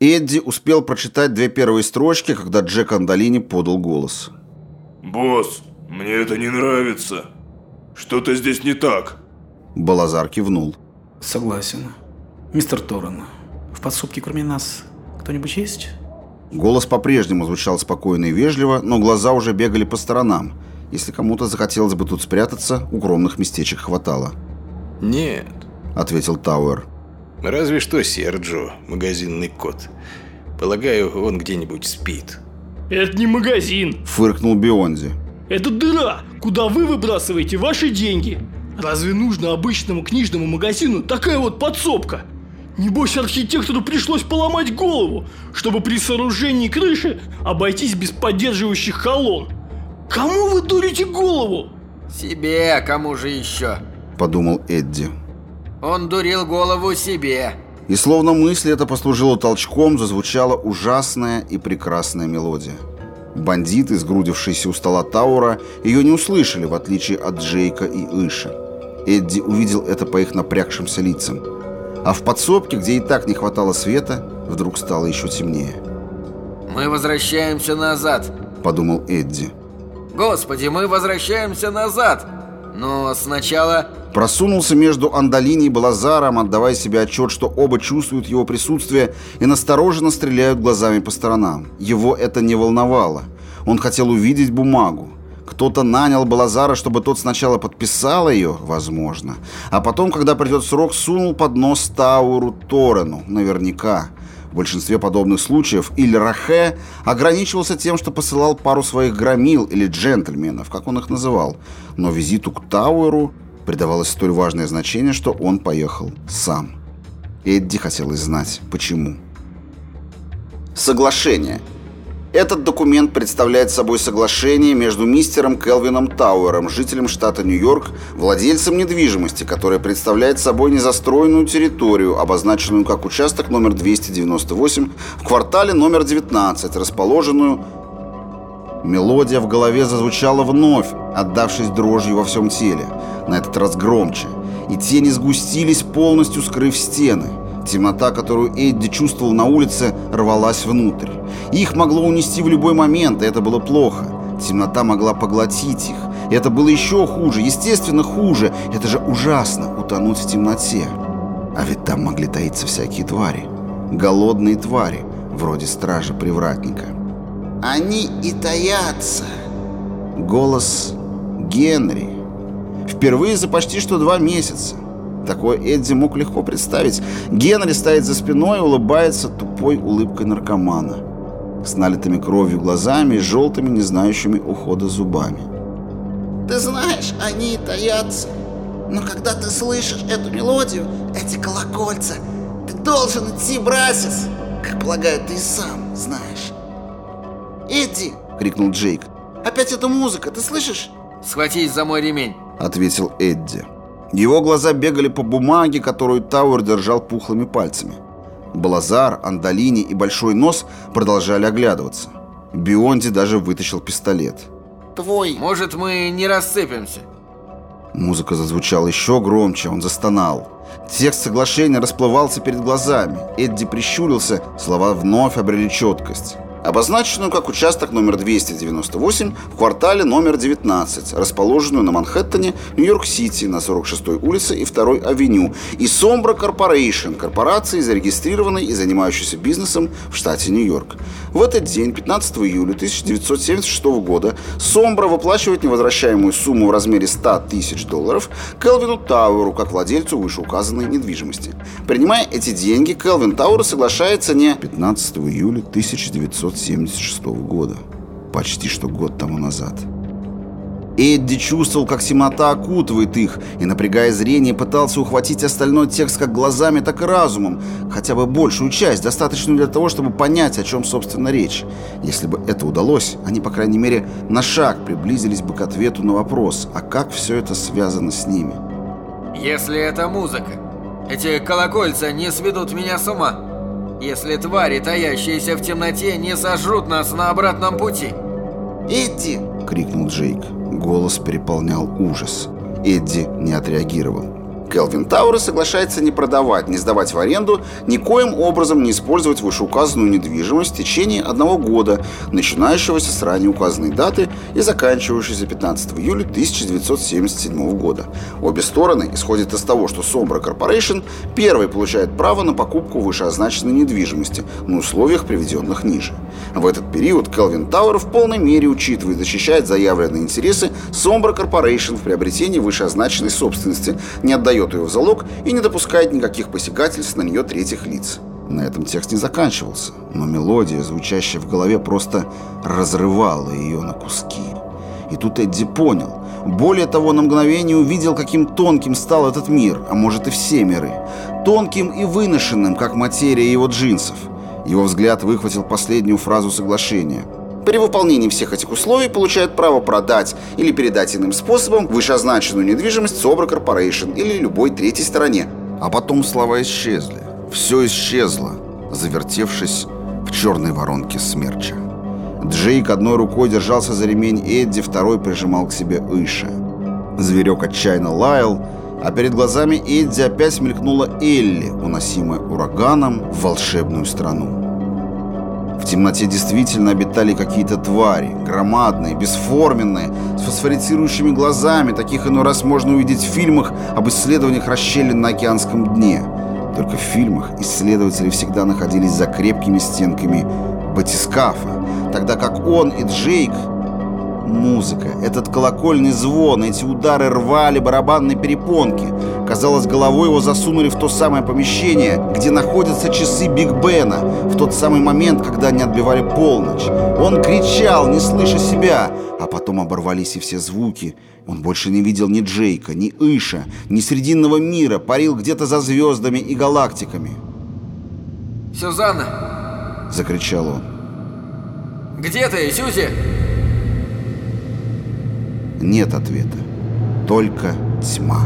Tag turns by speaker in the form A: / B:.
A: Эдди успел прочитать две первые строчки, когда Джек Андолини подал голос.
B: «Босс, мне это не нравится. Что-то здесь не так».
A: Балазар кивнул.
C: Согласен. Мистер Торрен, в подсобке кроме нас кто-нибудь есть?
A: Голос по-прежнему звучал спокойно и вежливо, но глаза уже бегали по сторонам. Если кому-то захотелось бы тут спрятаться, укромных местечек хватало.
D: «Нет», —
A: ответил Тауэр.
D: «Разве что Серджо, магазинный кот. Полагаю, он где-нибудь спит».
E: «Это не магазин», —
A: фыркнул Бионди.
E: «Это дыра, куда вы выбрасываете ваши деньги. Разве нужно обычному книжному магазину такая вот подсобка? Небось архитектору пришлось поломать голову, чтобы при сооружении крыши обойтись без поддерживающих колонн. Кому вы дурите голову?
F: Себе, кому же еще?
A: Подумал Эдди.
F: Он дурил голову себе.
A: И словно мысли это послужило толчком, зазвучала ужасная и прекрасная мелодия. Бандиты, сгрудившиеся у стола Таура, ее не услышали, в отличие от Джейка и Иша. Эдди увидел это по их напрягшимся лицам. А в подсобке, где и так не хватало света, вдруг стало еще темнее.
F: «Мы возвращаемся назад», —
A: подумал Эдди.
F: «Господи, мы возвращаемся назад! Но сначала...»
A: Просунулся между Андалини и Балазаром, отдавая себе отчет, что оба чувствуют его присутствие и настороженно стреляют глазами по сторонам. Его это не волновало. Он хотел увидеть бумагу. Кто-то нанял Балазара, чтобы тот сначала подписал ее, возможно, а потом, когда придет срок, сунул под нос Тауру Торену, наверняка. В большинстве подобных случаев Иль Рахе ограничивался тем, что посылал пару своих громил или джентльменов, как он их называл. Но визиту к Тауэру придавалось столь важное значение, что он поехал сам. Эдди хотелось знать, почему. Соглашение – этот документ представляет собой соглашение между мистером Келвином Тауэром, жителем штата Нью-Йорк, владельцем недвижимости, которая представляет собой незастроенную территорию, обозначенную как участок номер 298 в квартале номер 19, расположенную... Мелодия в голове зазвучала вновь, отдавшись дрожью во всем теле, на этот раз громче, и тени сгустились, полностью скрыв стены. Темнота, которую Эдди чувствовал на улице, рвалась внутрь. Их могло унести в любой момент, и это было плохо. Темнота могла поглотить их. И это было еще хуже, естественно хуже. Это же ужасно, утонуть в темноте. А ведь там могли таиться всякие твари. Голодные твари, вроде стража-привратника. «Они и таятся!» Голос Генри. Впервые за почти что два месяца. Такое Эдди мог легко представить. Генри стоит за спиной и улыбается тупой улыбкой наркомана. С налитыми кровью глазами и желтыми, не знающими ухода зубами.
G: Ты знаешь, они таятся. Но когда ты слышишь эту мелодию, эти колокольца, ты должен идти, братец. Как полагаю, ты сам знаешь. «Эдди!» — крикнул Джейк. «Опять эта музыка, ты слышишь?»
F: «Схватись за мой ремень!»
A: — ответил Эдди. Его глаза бегали по бумаге, которую Тауэр держал пухлыми пальцами. Балазар, Андалини и Большой Нос продолжали оглядываться. Бионди даже вытащил пистолет.
G: «Твой!»
F: «Может, мы не рассыпемся?»
A: Музыка зазвучала еще громче, он застонал. Текст соглашения расплывался перед глазами. Эдди прищурился, слова вновь обрели четкость обозначенную как участок номер 298 в квартале номер 19, расположенную на Манхэттене, Нью-Йорк-Сити, на 46-й улице и 2-й авеню, и Sombra Corporation, корпорации, зарегистрированной и занимающейся бизнесом в штате Нью-Йорк. В этот день, 15 июля 1976 года, Sombra выплачивает невозвращаемую сумму в размере 100 тысяч долларов Келвину Тауэру как владельцу вышеуказанной недвижимости. Принимая эти деньги, Келвин Тауэр соглашается не 15 июля 1976 1976 года, почти что год тому назад. Эдди чувствовал, как темнота окутывает их, и, напрягая зрение, пытался ухватить остальной текст как глазами, так и разумом, хотя бы большую часть, достаточную для того, чтобы понять, о чем, собственно, речь. Если бы это удалось, они, по крайней мере, на шаг приблизились бы к ответу на вопрос, а как все это связано с ними.
F: «Если это музыка, эти колокольца не сведут меня с ума», если твари, таящиеся в темноте, не сожрут нас на обратном пути.
G: «Эдди!»
A: — крикнул Джейк. Голос переполнял ужас. Эдди не отреагировал. Келвин Тауэр соглашается не продавать, не сдавать в аренду, никоим образом не использовать вышеуказанную недвижимость в течение одного года, начинающегося с ранее указанной даты и заканчивающегося 15 июля 1977 года. Обе стороны исходят из того, что Sombra Corporation первый получает право на покупку вышеозначенной недвижимости на условиях, приведенных ниже. В этот период Келвин Тауэр в полной мере учитывает и защищает заявленные интересы Sombra Corporation в приобретении вышеозначенной собственности, не отдает ее в залог и не допускает никаких посягательств на нее третьих лиц. На этом текст не заканчивался, но мелодия, звучащая в голове, просто разрывала ее на куски. И тут Эдди понял. Более того, на мгновение увидел, каким тонким стал этот мир, а может и все миры. Тонким и выношенным, как материя его джинсов. Его взгляд выхватил последнюю фразу соглашения. При выполнении всех этих условий получают право продать или передать иным способом вышеозначенную недвижимость Собра Корпорейшн или любой третьей стороне. А потом слова исчезли. Все исчезло, завертевшись в черной воронке смерча. Джейк одной рукой держался за ремень Эдди, второй прижимал к себе Иша. Зверек отчаянно лаял, а перед глазами Эдди опять мелькнула Элли, уносимая ураганом в волшебную страну. В темноте действительно обитали какие-то твари, громадные, бесформенные, с фосфорицирующими глазами, таких иной раз можно увидеть в фильмах об исследованиях расщелин на океанском дне. Только в фильмах исследователи всегда находились за крепкими стенками батискафа, тогда как он и Джейк Музыка, этот колокольный звон, эти удары рвали барабанные перепонки. Казалось, головой его засунули в то самое помещение, где находятся часы Биг Бена, в тот самый момент, когда они отбивали полночь. Он кричал, не слыша себя, а потом оборвались и все звуки. Он больше не видел ни Джейка, ни Иша, ни Срединного мира, парил где-то за звездами и галактиками.
F: «Сюзанна!»
A: — закричал он.
F: «Где ты, Сюзи?»
A: Нет ответа. Только тьма.